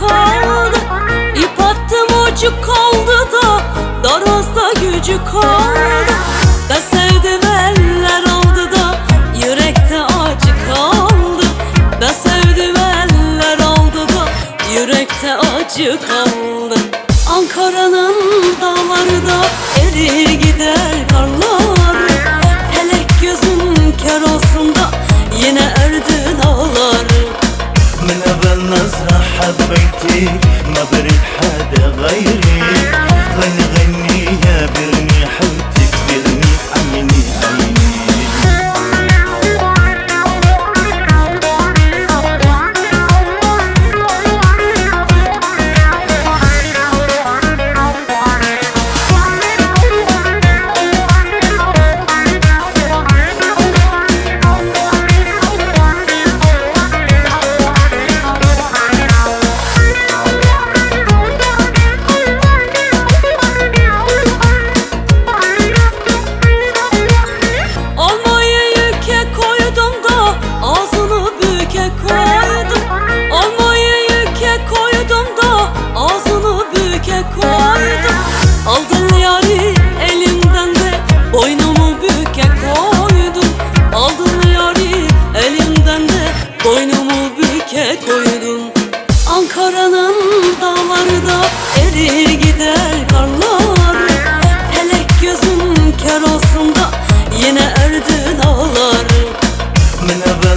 kaldı. İp attım ucu kaldı da. Darazda gücü kaldı. Da sevdim eller aldı da. Yürekte acı kaldı. Da sevdim eller aldı da. Yürekte acı kaldı. Ankara'nın dağları da erir gider النزرة حبيتي ما بريد حدا غيري.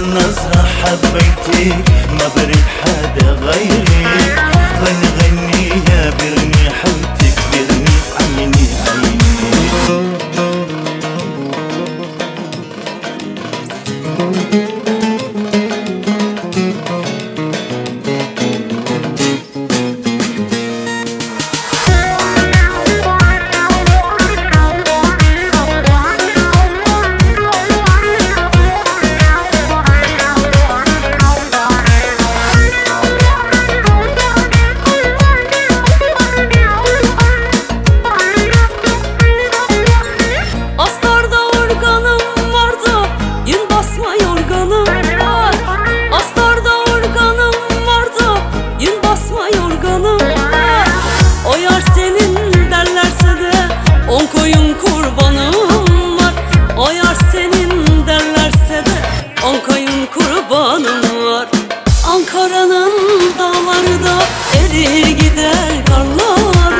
النظرة حبيتك ما بريد حدا غيرك غني غني يا برني حبيبي erir gider karlar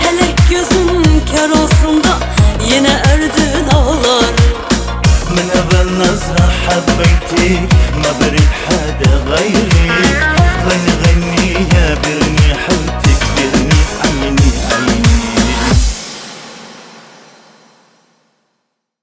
Felek gözün kör olsun da yine erdin ağlar من أول نظرة حبيتك ما برد حدا غيري